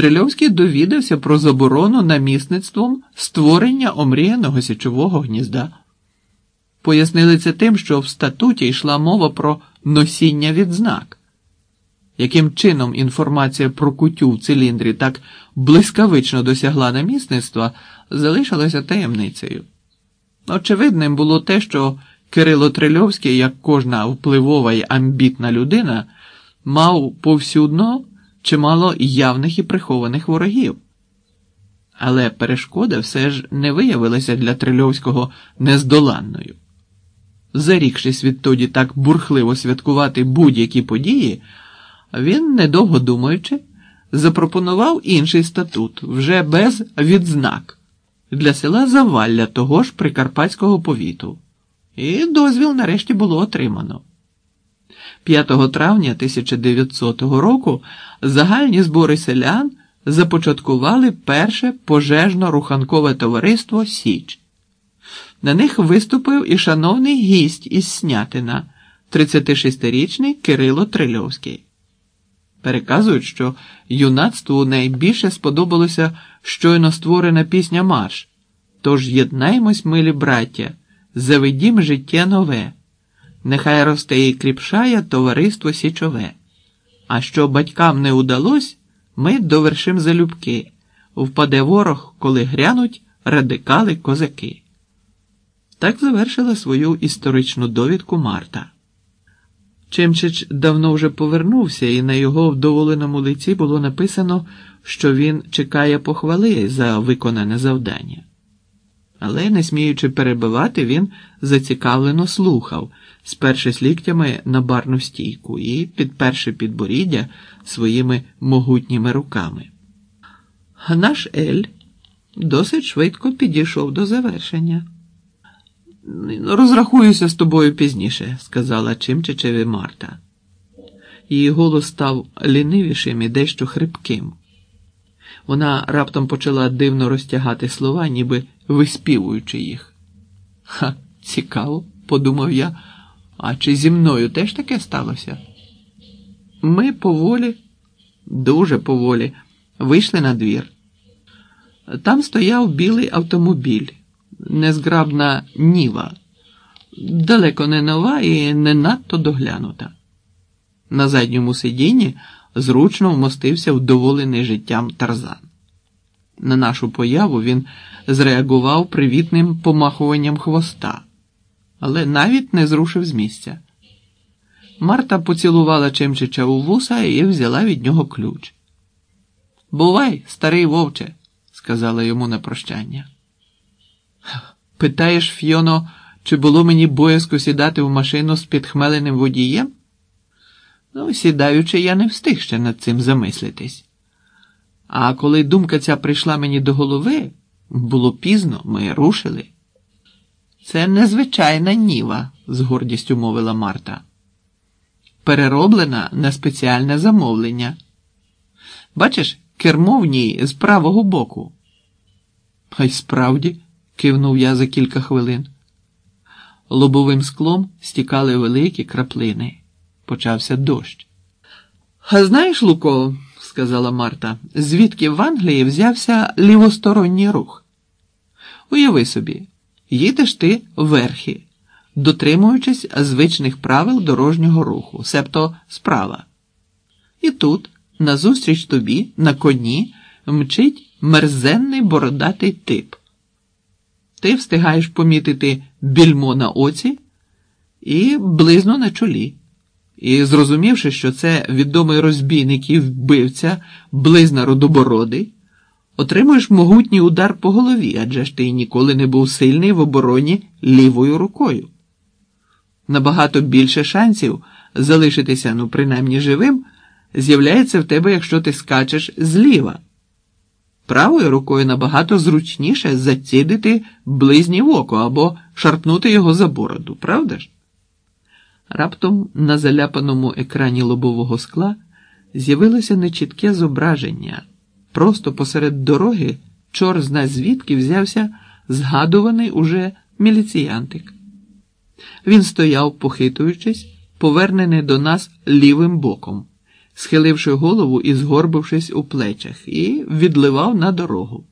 Трильовський довідався про заборону намісництвом створення омріяного січового гнізда. Пояснили це тим, що в статуті йшла мова про носіння відзнак. Яким чином інформація про кутю в циліндрі так блискавично досягла намісництва, залишилася таємницею. Очевидним було те, що Кирило Трильовський, як кожна впливова й амбітна людина, мав повсюдно чимало явних і прихованих ворогів. Але перешкода все ж не виявилася для Трильовського нездоланною. Зарікшись відтоді так бурхливо святкувати будь-які події, він, недовго думаючи, запропонував інший статут вже без відзнак для села Завалля того ж Прикарпатського повіту, і дозвіл нарешті було отримано. 5 травня 1900 року загальні збори селян започаткували перше пожежно-руханкове товариство Січ. На них виступив і шановний гість із Снятина, 36-річний Кирило Трильовський. Переказують, що юнацтву найбільше сподобалося щойно створена пісня Марш. Тож єднаймось, милі браття, заведім життя нове. Нехай росте і кріпшає товариство січове. А що батькам не удалось, ми довершим залюбки. Впаде ворог, коли грянуть радикали козаки. Так завершила свою історичну довідку Марта. Чемчич давно вже повернувся, і на його вдоволеному лиці було написано, що він чекає похвали за виконане завдання. Але, не сміючи перебивати, він зацікавлено слухав, спершись ліктями на барну стійку і підперши підборіддя своїми могутніми руками. Наш Ель досить швидко підійшов до завершення. Розрахуюся з тобою пізніше, сказала Чимчичеві Марта. Її голос став лінивішим і дещо хрипким. Вона раптом почала дивно розтягати слова, ніби виспівуючи їх. Ха, цікаво, подумав я, а чи зі мною теж таке сталося? Ми поволі, дуже поволі, вийшли на двір. Там стояв білий автомобіль незграбна ніва, далеко не нова і не надто доглянута. На задньому сидінні зручно вмостився вдоволений життям тарзан. На нашу появу він зреагував привітним помахуванням хвоста, але навіть не зрушив з місця. Марта поцілувала Чемчича у вуса і взяла від нього ключ. Бувай, старий вовче, сказала йому на прощання. Питаєш, Фьоно, чи було мені боязко сідати в машину з підхмеленим водієм? Ну, сідаючи, я не встиг ще над цим замислитись. А коли думка ця прийшла мені до голови, було пізно, ми рушили. Це незвичайна ніва, з гордістю мовила Марта. Перероблена на спеціальне замовлення. Бачиш, кермо в ній з правого боку. А й справді кивнув я за кілька хвилин. Лобовим склом стікали великі краплини. Почався дощ. А знаєш, Луко, сказала Марта, звідки в Англії взявся лівосторонній рух? Уяви собі, їдеш ти верхи, дотримуючись звичних правил дорожнього руху, себто справа. І тут, назустріч тобі, на коні, мчить мерзенний бородатий тип. Ти встигаєш помітити більмо на оці і близно на чолі. І, зрозумівши, що це відомий розбійник і вбивця, близна родобородий, отримуєш могутній удар по голові, адже ж ти ніколи не був сильний в обороні лівою рукою. Набагато більше шансів залишитися, ну, принаймні живим, з'являється в тебе, якщо ти скачеш зліва. Правою рукою набагато зручніше зацідити близні в око або шарпнути його за бороду, правда ж? Раптом на заляпаному екрані лобового скла з'явилося нечітке зображення. Просто посеред дороги чор зна звідки взявся згадуваний уже міліціянтик. Він стояв, похитуючись, повернений до нас лівим боком, схиливши голову і згорбившись у плечах, і відливав на дорогу.